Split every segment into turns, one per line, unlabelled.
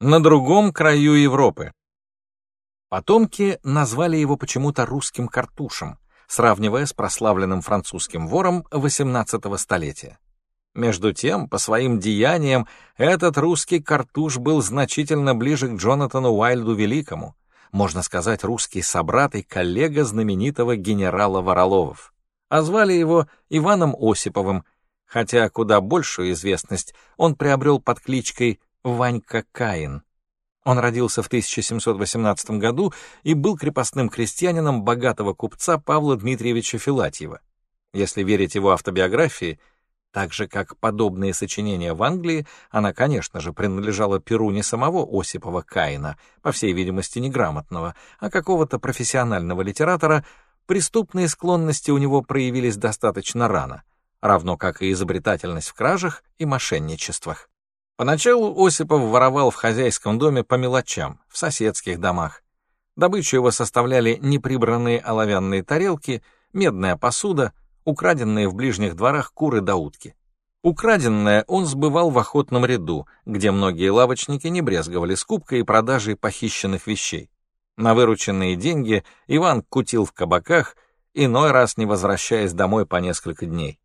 на другом краю Европы. Потомки назвали его почему-то русским картушем, сравнивая с прославленным французским вором XVIII столетия. Между тем, по своим деяниям, этот русский картуш был значительно ближе к Джонатану Уайльду Великому, можно сказать, русский собрат и коллега знаменитого генерала Вороловов. А звали его Иваном Осиповым, хотя куда большую известность он приобрел под кличкой Ванька Каин. Он родился в 1718 году и был крепостным крестьянином богатого купца Павла Дмитриевича Филатьева. Если верить его автобиографии, так же, как подобные сочинения в Англии, она, конечно же, принадлежала перу не самого Осипова Каина, по всей видимости, неграмотного, а какого-то профессионального литератора, преступные склонности у него проявились достаточно рано, равно как и изобретательность в кражах и мошенничествах. Поначалу Осипов воровал в хозяйском доме по мелочам, в соседских домах. Добычу его составляли неприбранные оловянные тарелки, медная посуда, украденные в ближних дворах куры да утки. Украденное он сбывал в охотном ряду, где многие лавочники не брезговали скупкой и продажей похищенных вещей. На вырученные деньги Иван кутил в кабаках, иной раз не возвращаясь домой по несколько дней.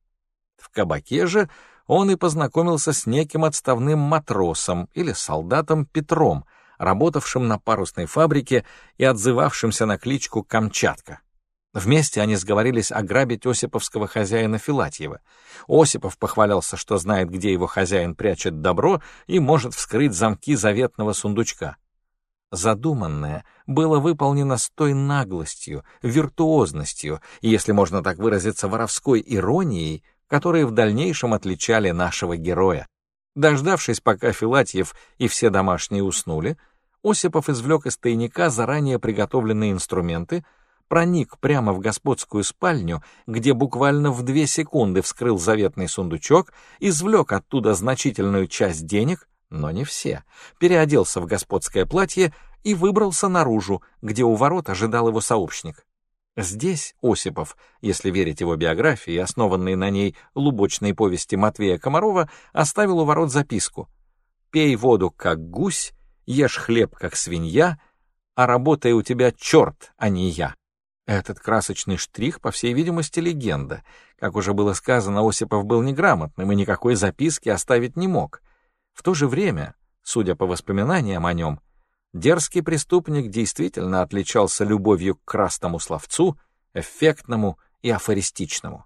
В кабаке же он и познакомился с неким отставным матросом или солдатом Петром, работавшим на парусной фабрике и отзывавшимся на кличку Камчатка. Вместе они сговорились ограбить Осиповского хозяина Филатьева. Осипов похвалялся, что знает, где его хозяин прячет добро и может вскрыть замки заветного сундучка. Задуманное было выполнено с той наглостью, виртуозностью и, если можно так выразиться, воровской иронией, которые в дальнейшем отличали нашего героя. Дождавшись, пока Филатьев и все домашние уснули, Осипов извлек из тайника заранее приготовленные инструменты, проник прямо в господскую спальню, где буквально в две секунды вскрыл заветный сундучок, извлек оттуда значительную часть денег, но не все, переоделся в господское платье и выбрался наружу, где у ворот ожидал его сообщник. Здесь Осипов, если верить его биографии, основанной на ней лубочной повести Матвея Комарова, оставил у ворот записку «Пей воду, как гусь, ешь хлеб, как свинья, а работай у тебя черт, а не я». Этот красочный штрих, по всей видимости, легенда. Как уже было сказано, Осипов был неграмотным и никакой записки оставить не мог. В то же время, судя по воспоминаниям о нем, Дерзкий преступник действительно отличался любовью к красному словцу, эффектному и афористичному.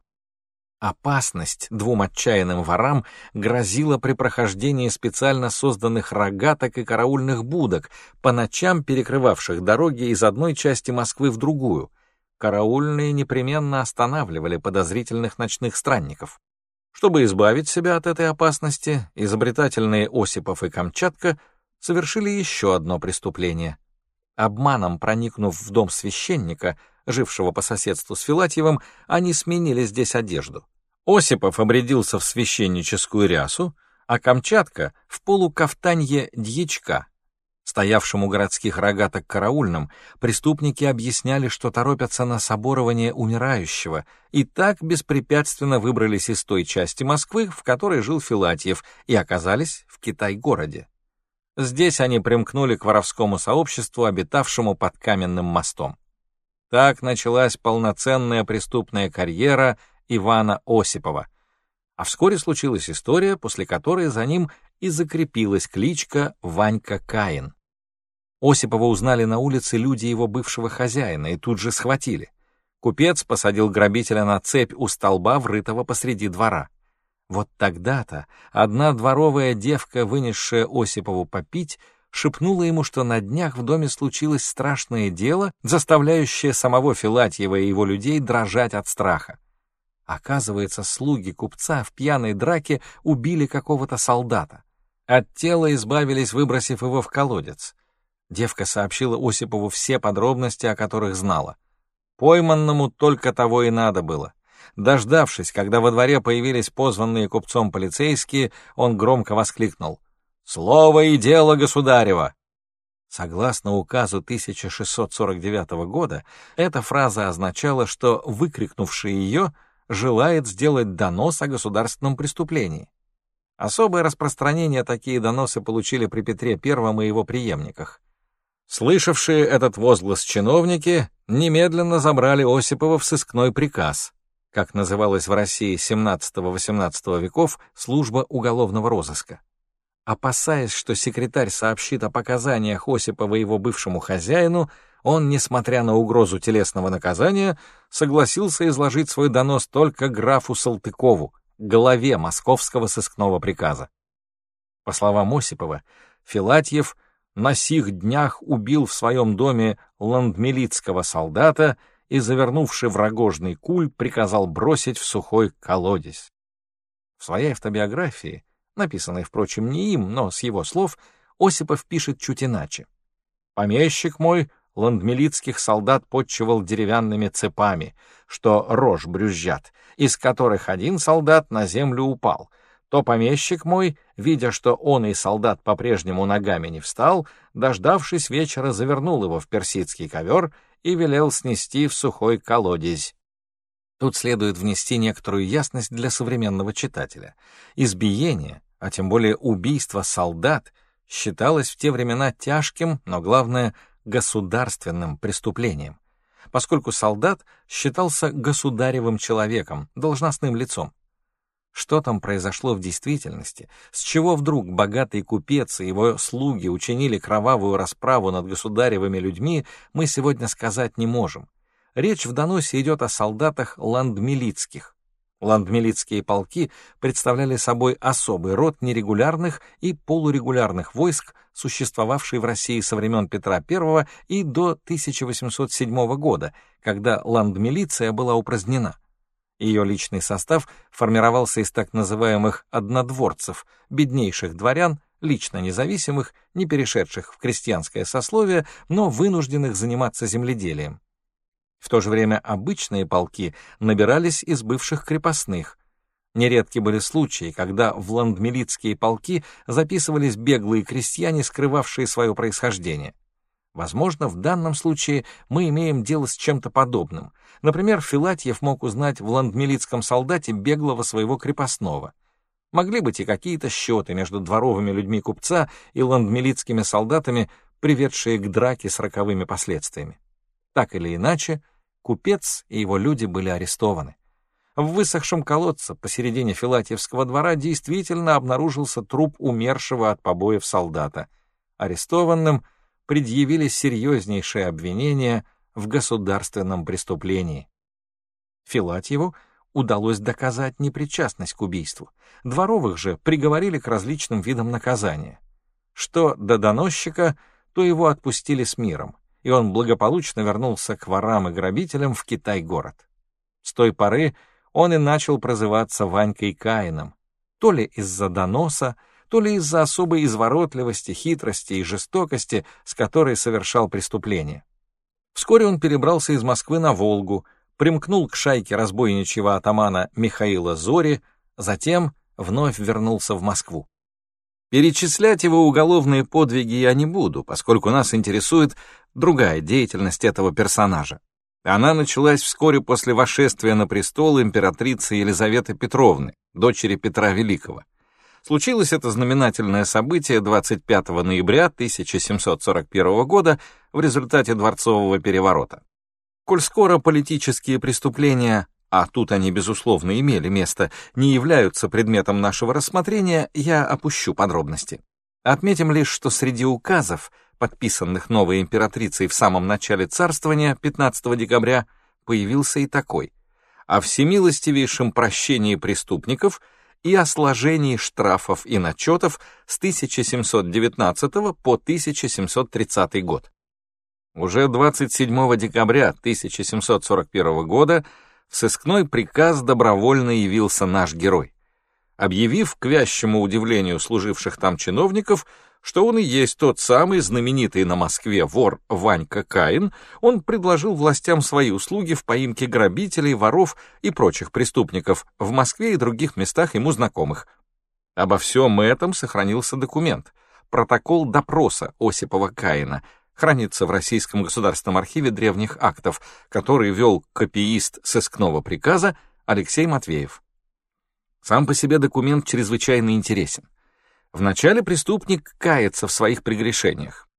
Опасность двум отчаянным ворам грозила при прохождении специально созданных рогаток и караульных будок, по ночам перекрывавших дороги из одной части Москвы в другую. Караульные непременно останавливали подозрительных ночных странников. Чтобы избавить себя от этой опасности, изобретательные Осипов и Камчатка — совершили еще одно преступление. Обманом проникнув в дом священника, жившего по соседству с Филатьевым, они сменили здесь одежду. Осипов обрядился в священническую рясу, а Камчатка — в полукафтанье дьячка. Стоявшему городских рогаток караульным, преступники объясняли, что торопятся на соборование умирающего, и так беспрепятственно выбрались из той части Москвы, в которой жил Филатьев, и оказались в Китай-городе. Здесь они примкнули к воровскому сообществу, обитавшему под каменным мостом. Так началась полноценная преступная карьера Ивана Осипова. А вскоре случилась история, после которой за ним и закрепилась кличка Ванька Каин. Осипова узнали на улице люди его бывшего хозяина и тут же схватили. Купец посадил грабителя на цепь у столба, врытого посреди двора. Вот тогда-то одна дворовая девка, вынесшая Осипову попить, шепнула ему, что на днях в доме случилось страшное дело, заставляющее самого Филатьева и его людей дрожать от страха. Оказывается, слуги купца в пьяной драке убили какого-то солдата. От тела избавились, выбросив его в колодец. Девка сообщила Осипову все подробности, о которых знала. Пойманному только того и надо было. Дождавшись, когда во дворе появились позванные купцом полицейские, он громко воскликнул «Слово и дело государева!» Согласно указу 1649 года, эта фраза означала, что выкрикнувший ее желает сделать донос о государственном преступлении. Особое распространение такие доносы получили при Петре I и его преемниках. Слышавшие этот возглас чиновники немедленно забрали Осипова в сыскной приказ, как называлась в России XVII-XVIII веков служба уголовного розыска. Опасаясь, что секретарь сообщит о показаниях Осипова его бывшему хозяину, он, несмотря на угрозу телесного наказания, согласился изложить свой донос только графу Салтыкову, главе московского сыскного приказа. По словам Осипова, Филатьев на сих днях убил в своем доме ландмилицкого солдата и, завернувший в рогожный куль, приказал бросить в сухой колодец. В своей автобиографии, написанной, впрочем, не им, но с его слов, Осипов пишет чуть иначе. «Помещик мой ландмилицких солдат подчивал деревянными цепами, что рожь брюзжат, из которых один солдат на землю упал, то помещик мой, видя, что он и солдат по-прежнему ногами не встал, дождавшись вечера, завернул его в персидский ковер и велел снести в сухой колодезь. Тут следует внести некоторую ясность для современного читателя. Избиение, а тем более убийство солдат, считалось в те времена тяжким, но главное — государственным преступлением, поскольку солдат считался государевым человеком, должностным лицом. Что там произошло в действительности? С чего вдруг богатый купец и его слуги учинили кровавую расправу над государевыми людьми, мы сегодня сказать не можем. Речь в доносе идет о солдатах ландмилицких, Ландмилицкие полки представляли собой особый род нерегулярных и полурегулярных войск, существовавший в России со времен Петра I и до 1807 года, когда ландмилиция была упразднена. Ее личный состав формировался из так называемых «однодворцев», беднейших дворян, лично независимых, не перешедших в крестьянское сословие, но вынужденных заниматься земледелием. В то же время обычные полки набирались из бывших крепостных. Нередки были случаи, когда в ландмилицкие полки записывались беглые крестьяне, скрывавшие свое происхождение. Возможно, в данном случае мы имеем дело с чем-то подобным. Например, Филатьев мог узнать в ландмилицком солдате беглого своего крепостного. Могли быть и какие-то счеты между дворовыми людьми купца и ландмилицкими солдатами, приведшие к драке с роковыми последствиями. Так или иначе, Купец и его люди были арестованы. В высохшем колодце посередине Филатьевского двора действительно обнаружился труп умершего от побоев солдата. Арестованным предъявили серьезнейшие обвинения в государственном преступлении. Филатьеву удалось доказать непричастность к убийству. Дворовых же приговорили к различным видам наказания. Что до доносчика, то его отпустили с миром и он благополучно вернулся к ворам и грабителям в Китай-город. С той поры он и начал прозываться Ванькой Каином, то ли из-за доноса, то ли из-за особой изворотливости, хитрости и жестокости, с которой совершал преступление. Вскоре он перебрался из Москвы на Волгу, примкнул к шайке разбойничьего атамана Михаила Зори, затем вновь вернулся в Москву. Перечислять его уголовные подвиги я не буду, поскольку нас интересует другая деятельность этого персонажа. Она началась вскоре после восшествия на престол императрицы Елизаветы Петровны, дочери Петра Великого. Случилось это знаменательное событие 25 ноября 1741 года в результате дворцового переворота. Коль скоро политические преступления а тут они, безусловно, имели место, не являются предметом нашего рассмотрения, я опущу подробности. Отметим лишь, что среди указов, подписанных новой императрицей в самом начале царствования 15 декабря, появился и такой о всемилостивейшем прощении преступников и о сложении штрафов и начетов с 1719 по 1730 год. Уже 27 декабря 1741 года в сыскной приказ добровольно явился наш герой, объявив, к вящему удивлению служивших там чиновников, что он и есть тот самый знаменитый на Москве вор Ванька Каин, он предложил властям свои услуги в поимке грабителей, воров и прочих преступников в Москве и других местах ему знакомых. Обо всем этом сохранился документ, протокол допроса Осипова Каина, хранится в Российском государственном архиве древних актов, который вел копиист сыскного приказа Алексей Матвеев. Сам по себе документ чрезвычайно интересен. Вначале преступник кается в своих прегрешениях.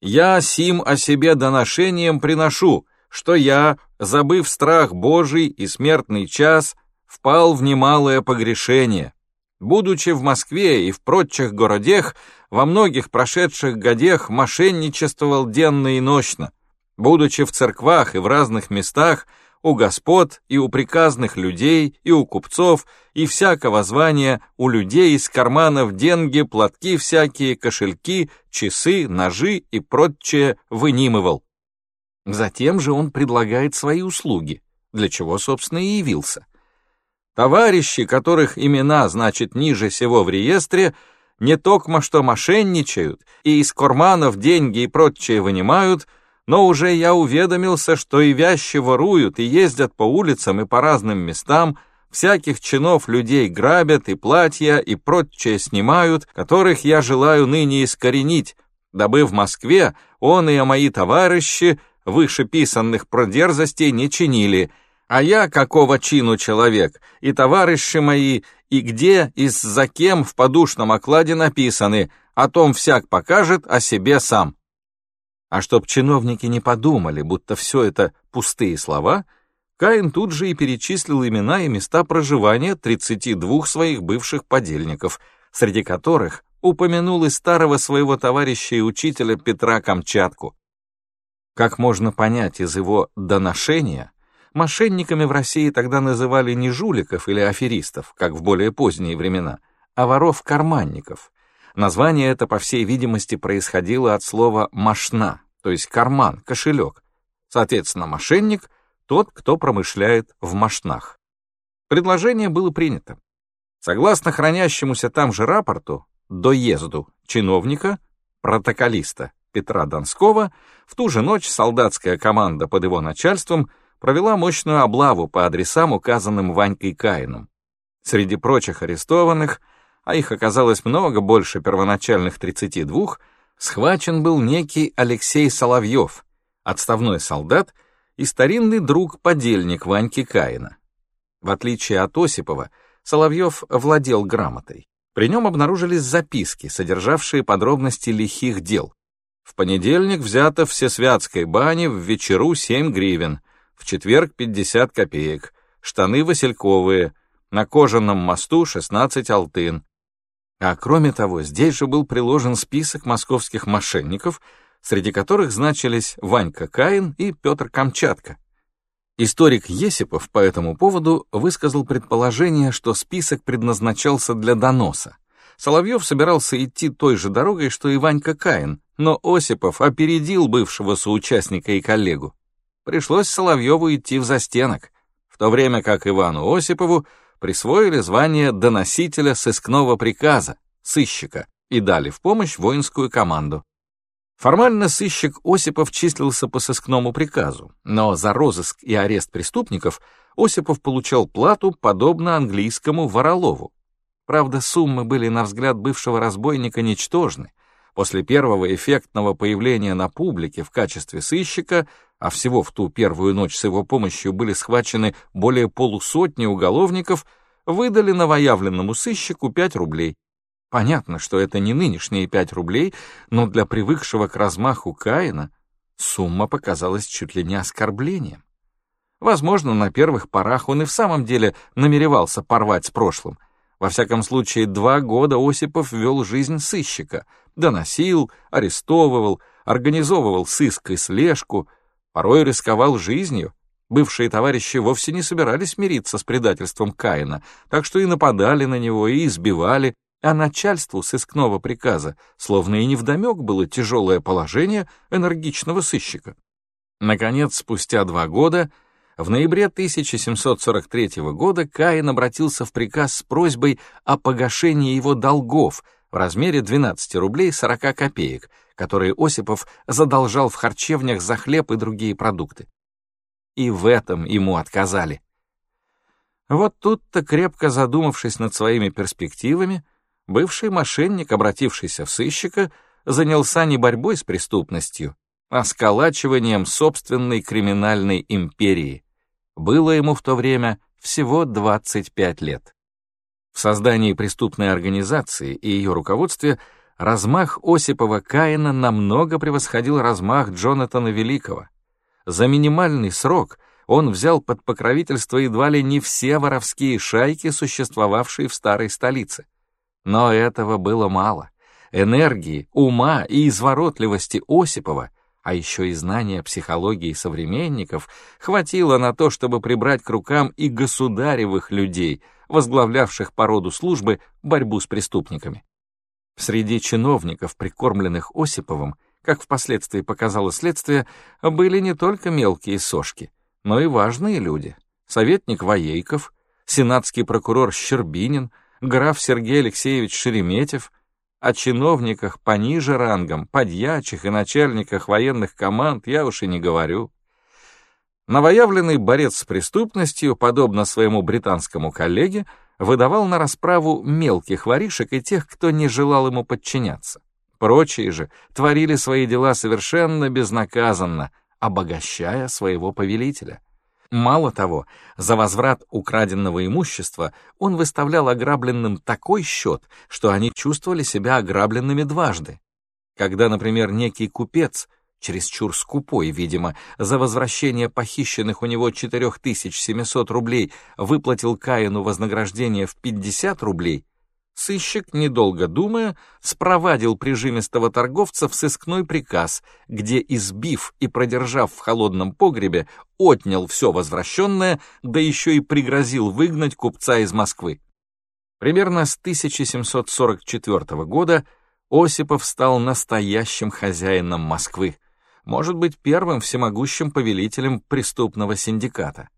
«Я сим о себе доношением приношу, что я, забыв страх Божий и смертный час, впал в немалое погрешение. Будучи в Москве и в прочих городах, во многих прошедших годах мошенничествовал денно и ночно. Будучи в церквах и в разных местах, у господ и у приказных людей, и у купцов, и всякого звания, у людей из карманов деньги, платки всякие, кошельки, часы, ножи и прочее вынимывал. Затем же он предлагает свои услуги, для чего, собственно, и явился. Товарищи, которых имена значит ниже всего в реестре, не токмо что мошенничают и из карманов деньги и прочее вынимают — но уже я уведомился, что и вящи воруют, и ездят по улицам и по разным местам, всяких чинов людей грабят, и платья, и прочее снимают, которых я желаю ныне искоренить, дабы в Москве он и мои товарищи вышеписанных про дерзостей не чинили, а я какого чину человек, и товарищи мои, и где и за кем в подушном окладе написаны, о том всяк покажет о себе сам. А чтоб чиновники не подумали, будто все это пустые слова, Каин тут же и перечислил имена и места проживания 32 своих бывших подельников, среди которых упомянул и старого своего товарища и учителя Петра Камчатку. Как можно понять из его доношения, мошенниками в России тогда называли не жуликов или аферистов, как в более поздние времена, а воров-карманников, Название это, по всей видимости, происходило от слова «машна», то есть карман, кошелек. Соответственно, мошенник — тот, кто промышляет в машнах. Предложение было принято. Согласно хранящемуся там же рапорту, доезду чиновника, протоколиста Петра Донского, в ту же ночь солдатская команда под его начальством провела мощную облаву по адресам, указанным Ванькой Каином. Среди прочих арестованных а их оказалось много больше первоначальных 32, схвачен был некий Алексей Соловьев, отставной солдат и старинный друг-подельник Ваньки Каина. В отличие от Осипова, Соловьев владел грамотой. При нем обнаружились записки, содержавшие подробности лихих дел. В понедельник взято в Всесвятской бане в вечеру 7 гривен, в четверг 50 копеек, штаны васильковые, на кожаном мосту 16 алтын, а кроме того, здесь же был приложен список московских мошенников, среди которых значились Ванька Каин и Петр Камчатка. Историк Есипов по этому поводу высказал предположение, что список предназначался для доноса. Соловьев собирался идти той же дорогой, что и Ванька Каин, но Осипов опередил бывшего соучастника и коллегу. Пришлось Соловьеву идти в застенок, в то время как Ивану Осипову присвоили звание доносителя сыскного приказа, сыщика, и дали в помощь воинскую команду. Формально сыщик Осипов числился по сыскному приказу, но за розыск и арест преступников Осипов получал плату, подобно английскому воролову. Правда, суммы были, на взгляд бывшего разбойника, ничтожны. После первого эффектного появления на публике в качестве сыщика а всего в ту первую ночь с его помощью были схвачены более полусотни уголовников, выдали новоявленному сыщику 5 рублей. Понятно, что это не нынешние 5 рублей, но для привыкшего к размаху Каина сумма показалась чуть ли не оскорблением. Возможно, на первых порах он и в самом деле намеревался порвать с прошлым. Во всяком случае, два года Осипов вел жизнь сыщика, доносил, арестовывал, организовывал сыск и слежку — порой рисковал жизнью. Бывшие товарищи вовсе не собирались мириться с предательством Каина, так что и нападали на него, и избивали, а начальству сыскного приказа словно и невдомек было тяжелое положение энергичного сыщика. Наконец, спустя два года, в ноябре 1743 года Каин обратился в приказ с просьбой о погашении его долгов в размере 12 рублей 40 копеек, которые Осипов задолжал в харчевнях за хлеб и другие продукты. И в этом ему отказали. Вот тут-то, крепко задумавшись над своими перспективами, бывший мошенник, обратившийся в сыщика, занялся не борьбой с преступностью, а сколачиванием собственной криминальной империи. Было ему в то время всего 25 лет. В создании преступной организации и ее руководстве размах Осипова Каина намного превосходил размах Джонатана Великого. За минимальный срок он взял под покровительство едва ли не все воровские шайки, существовавшие в старой столице. Но этого было мало. Энергии, ума и изворотливости Осипова, а еще и знания психологии современников, хватило на то, чтобы прибрать к рукам и государевых людей, возглавлявших по роду службы борьбу с преступниками. Среди чиновников, прикормленных Осиповым, как впоследствии показало следствие, были не только мелкие сошки, но и важные люди. Советник Воейков, сенатский прокурор Щербинин, граф Сергей Алексеевич Шереметьев, о чиновниках пониже рангом, подьячих и начальниках военных команд я уж и не говорю. Новоявленный борец с преступностью, подобно своему британскому коллеге, выдавал на расправу мелких воришек и тех, кто не желал ему подчиняться. Прочие же творили свои дела совершенно безнаказанно, обогащая своего повелителя. Мало того, за возврат украденного имущества он выставлял ограбленным такой счет, что они чувствовали себя ограбленными дважды. Когда, например, некий купец, чересчур скупой, видимо, за возвращение похищенных у него 4700 рублей выплатил Каину вознаграждение в 50 рублей, Сыщик, недолго думая, спровадил прижимистого торговца в сыскной приказ, где, избив и продержав в холодном погребе, отнял все возвращенное, да еще и пригрозил выгнать купца из Москвы. Примерно с 1744 года Осипов стал настоящим хозяином Москвы, может быть, первым всемогущим повелителем преступного синдиката.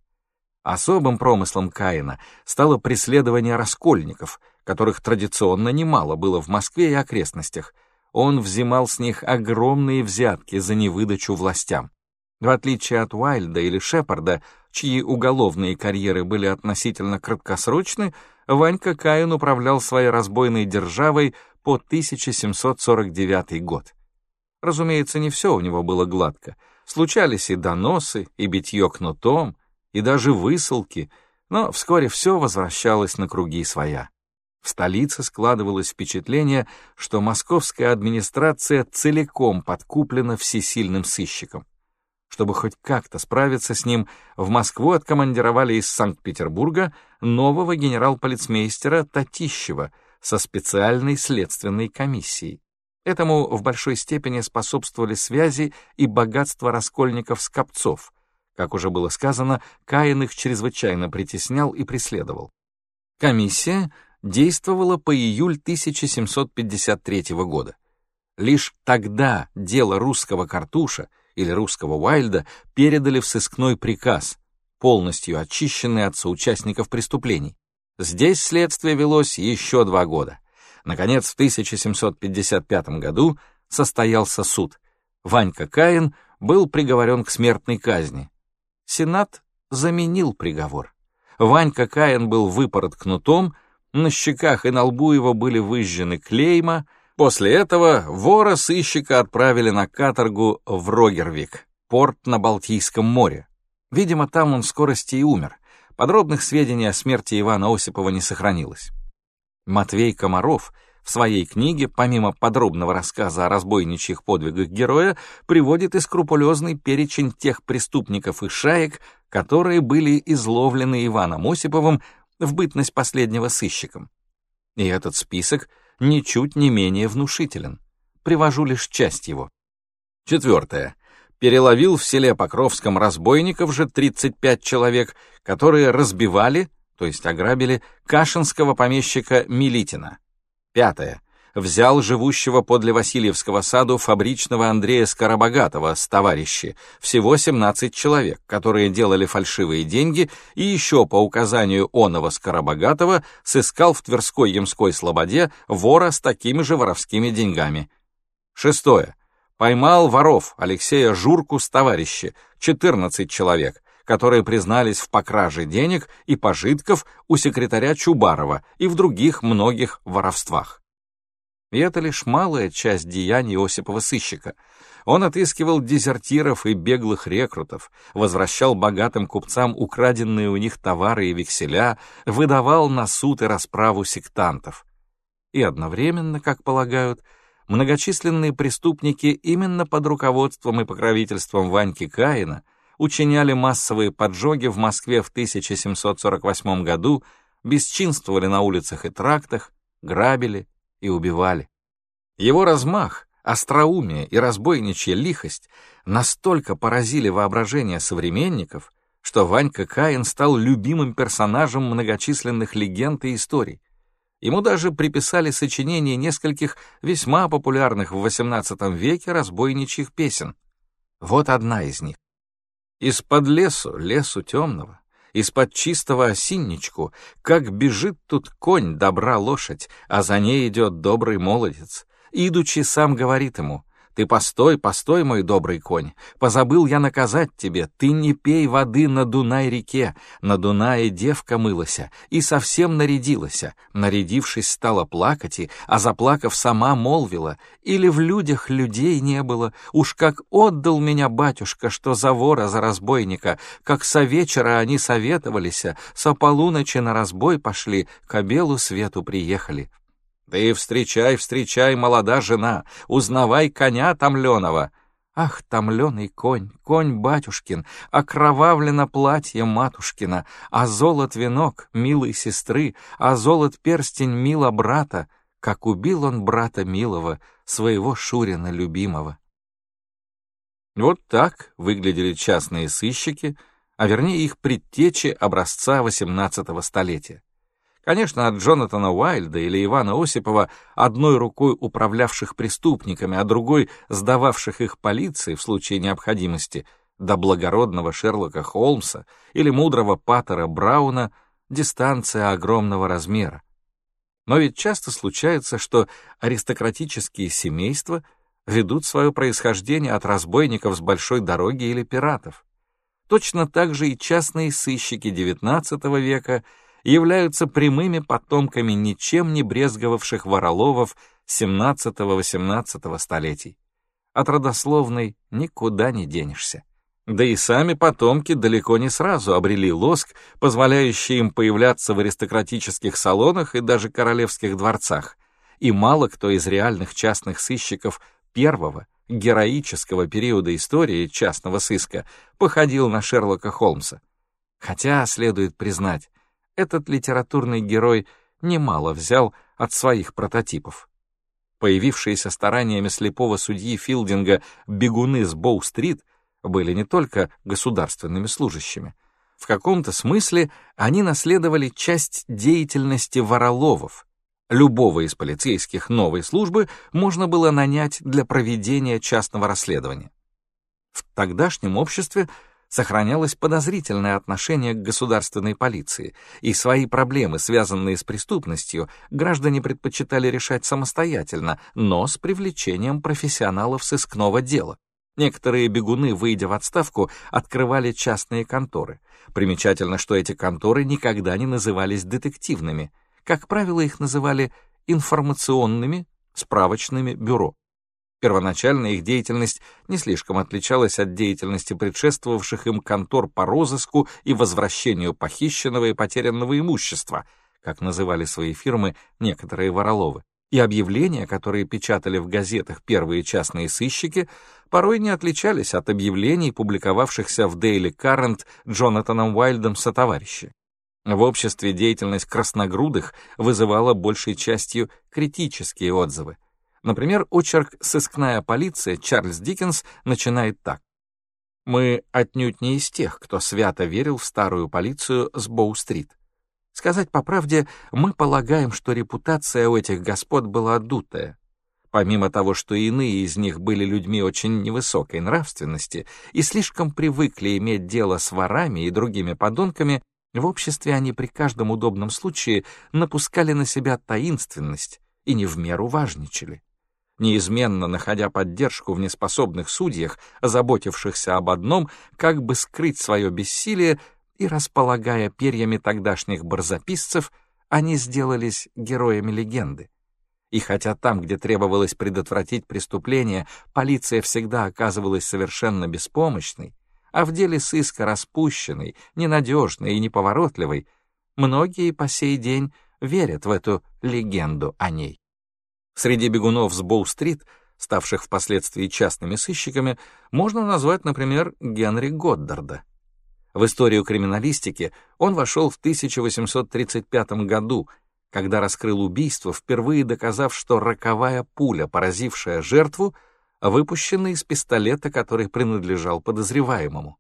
Особым промыслом Каина стало преследование раскольников — которых традиционно немало было в Москве и окрестностях, он взимал с них огромные взятки за невыдачу властям. В отличие от Уайльда или Шепарда, чьи уголовные карьеры были относительно краткосрочны, Ванька Каин управлял своей разбойной державой по 1749 год. Разумеется, не все у него было гладко. Случались и доносы, и битье кнутом, и даже высылки, но вскоре все возвращалось на круги своя. В столице складывалось впечатление, что московская администрация целиком подкуплена всесильным сыщиком. Чтобы хоть как-то справиться с ним, в Москву откомандировали из Санкт-Петербурга нового генерал-полицмейстера Татищева со специальной следственной комиссией. Этому в большой степени способствовали связи и богатство раскольников-скопцов. Как уже было сказано, Каин их чрезвычайно притеснял и преследовал. Комиссия действовала по июль 1753 года. Лишь тогда дело русского картуша или русского Уайльда передали в сыскной приказ, полностью очищенный от соучастников преступлений. Здесь следствие велось еще два года. Наконец, в 1755 году состоялся суд. Ванька Каин был приговорен к смертной казни. Сенат заменил приговор. Ванька Каин был выпорот кнутом, на щеках и на лбу его были выжжены клейма. После этого вора сыщика отправили на каторгу в Рогервик, порт на Балтийском море. Видимо, там он в скорости и умер. Подробных сведений о смерти Ивана Осипова не сохранилось. Матвей Комаров в своей книге, помимо подробного рассказа о разбойничьих подвигах героя, приводит и скрупулезный перечень тех преступников и шаек, которые были изловлены Иваном Осиповым в бытность последнего сыщиком. И этот список ничуть не менее внушителен. Привожу лишь часть его. Четвертое. Переловил в селе Покровском разбойников же 35 человек, которые разбивали, то есть ограбили, кашинского помещика Милитина. Пятое взял живущего подле Васильевского саду фабричного Андрея Скоробогатого с товарищи, всего 17 человек, которые делали фальшивые деньги, и еще по указанию оного Скоробогатого сыскал в Тверской Ямской Слободе вора с такими же воровскими деньгами. Шестое. Поймал воров Алексея Журку с товарищи, 14 человек, которые признались в покраже денег и пожитков у секретаря Чубарова и в других многих воровствах. И это лишь малая часть деяний Осипова сыщика. Он отыскивал дезертиров и беглых рекрутов, возвращал богатым купцам украденные у них товары и векселя, выдавал на суд и расправу сектантов. И одновременно, как полагают, многочисленные преступники именно под руководством и покровительством Ваньки Каина учиняли массовые поджоги в Москве в 1748 году, бесчинствовали на улицах и трактах, грабили и убивали. Его размах, остроумие и разбойничья лихость настолько поразили воображение современников, что Ванька Каин стал любимым персонажем многочисленных легенд и историй. Ему даже приписали сочинение нескольких весьма популярных в XVIII веке разбойничьих песен. Вот одна из них. «Из-под лесу, лесу темного, из-под чистого осинничку, как бежит тут конь, добра лошадь, а за ней идет добрый молодец. Идучи, сам говорит ему, ты постой, постой, мой добрый конь. Позабыл я наказать тебе. Ты не пей воды на Дунай-реке. На Дунае девка мылася и совсем нарядилася. Нарядившись, стала плакать, и, а заплакав, сама молвила. Или в людях людей не было. Уж как отдал меня батюшка, что за вора, за разбойника. Как со вечера они советовались, со полуночи на разбой пошли, к белу свету приехали. Ты встречай, встречай, молода жена, узнавай коня томленого. Ах, томленый конь, конь батюшкин, окровавлено платье матушкина, а золот венок, милой сестры, а золот перстень мила брата, как убил он брата милого, своего Шурина любимого. Вот так выглядели частные сыщики, а вернее их предтечи образца XVIII столетия. Конечно, от Джонатана Уайльда или Ивана Осипова, одной рукой управлявших преступниками, а другой сдававших их полиции в случае необходимости, до благородного Шерлока Холмса или мудрого Паттера Брауна, дистанция огромного размера. Но ведь часто случается, что аристократические семейства ведут свое происхождение от разбойников с большой дороги или пиратов. Точно так же и частные сыщики XIX века — являются прямыми потомками ничем не брезговавших вороловов XVII-XVIII столетий. От родословной никуда не денешься. Да и сами потомки далеко не сразу обрели лоск, позволяющий им появляться в аристократических салонах и даже королевских дворцах. И мало кто из реальных частных сыщиков первого, героического периода истории частного сыска походил на Шерлока Холмса. Хотя, следует признать, этот литературный герой немало взял от своих прототипов. Появившиеся стараниями слепого судьи Филдинга бегуны с Боу-стрит были не только государственными служащими. В каком-то смысле они наследовали часть деятельности вороловов. Любого из полицейских новой службы можно было нанять для проведения частного расследования. В тогдашнем обществе сохранялось подозрительное отношение к государственной полиции, и свои проблемы, связанные с преступностью, граждане предпочитали решать самостоятельно, но с привлечением профессионалов сыскного дела. Некоторые бегуны, выйдя в отставку, открывали частные конторы. Примечательно, что эти конторы никогда не назывались детективными. Как правило, их называли информационными, справочными бюро. Первоначально их деятельность не слишком отличалась от деятельности предшествовавших им контор по розыску и возвращению похищенного и потерянного имущества, как называли свои фирмы некоторые вороловы. И объявления, которые печатали в газетах первые частные сыщики, порой не отличались от объявлений, публиковавшихся в Daily Current Джонатаном Уайльдом сотоварищи. В обществе деятельность красногрудых вызывала большей частью критические отзывы. Например, очерк «Сыскная полиция» Чарльз Диккенс начинает так. «Мы отнюдь не из тех, кто свято верил в старую полицию с Боу-стрит. Сказать по правде, мы полагаем, что репутация у этих господ была дутая. Помимо того, что иные из них были людьми очень невысокой нравственности и слишком привыкли иметь дело с ворами и другими подонками, в обществе они при каждом удобном случае напускали на себя таинственность и не в меру важничали неизменно находя поддержку в неспособных судьях, озаботившихся об одном, как бы скрыть свое бессилие и располагая перьями тогдашних барзаписцев, они сделались героями легенды. И хотя там, где требовалось предотвратить преступление, полиция всегда оказывалась совершенно беспомощной, а в деле сыска распущенной, ненадежной и неповоротливой, многие по сей день верят в эту легенду о ней. Среди бегунов с Боу-стрит, ставших впоследствии частными сыщиками, можно назвать, например, Генри Годдарда. В историю криминалистики он вошел в 1835 году, когда раскрыл убийство, впервые доказав, что роковая пуля, поразившая жертву, выпущена из пистолета, который принадлежал подозреваемому.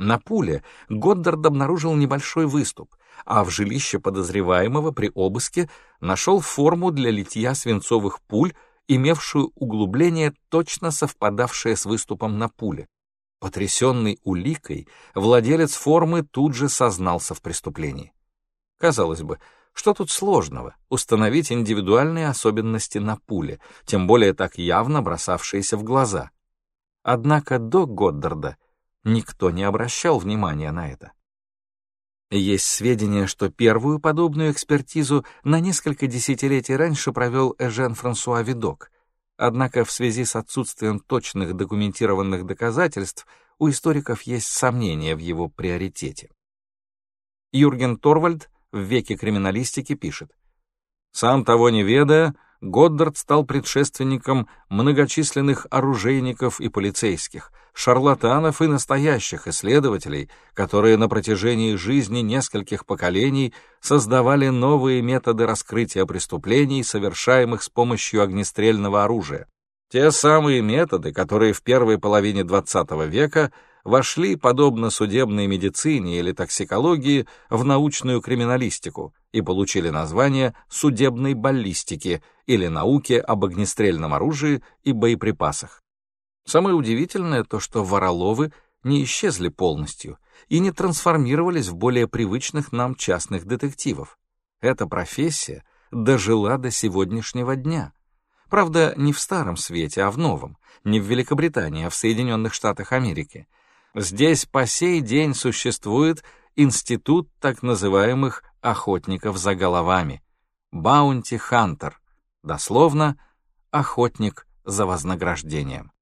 На пуле Годдард обнаружил небольшой выступ, а в жилище подозреваемого при обыске нашел форму для литья свинцовых пуль, имевшую углубление, точно совпадавшее с выступом на пуле. Потрясенный уликой, владелец формы тут же сознался в преступлении. Казалось бы, что тут сложного установить индивидуальные особенности на пуле, тем более так явно бросавшиеся в глаза? Однако до Годдарда никто не обращал внимания на это. Есть сведения, что первую подобную экспертизу на несколько десятилетий раньше провел Эжен Франсуа Видок, Однако в связи с отсутствием точных документированных доказательств у историков есть сомнения в его приоритете. Юрген Торвальд в веке криминалистики пишет, «Сам того не ведая, Годдард стал предшественником многочисленных оружейников и полицейских, шарлатанов и настоящих исследователей, которые на протяжении жизни нескольких поколений создавали новые методы раскрытия преступлений, совершаемых с помощью огнестрельного оружия. Те самые методы, которые в первой половине XX века вошли, подобно судебной медицине или токсикологии, в научную криминалистику и получили название судебной баллистики или науки об огнестрельном оружии и боеприпасах. Самое удивительное то, что вороловы не исчезли полностью и не трансформировались в более привычных нам частных детективов. Эта профессия дожила до сегодняшнего дня. Правда, не в старом свете, а в новом, не в Великобритании, а в Соединенных Штатах Америки. Здесь по сей день существует институт так называемых охотников за головами, баунти-хантер, дословно «охотник за вознаграждением».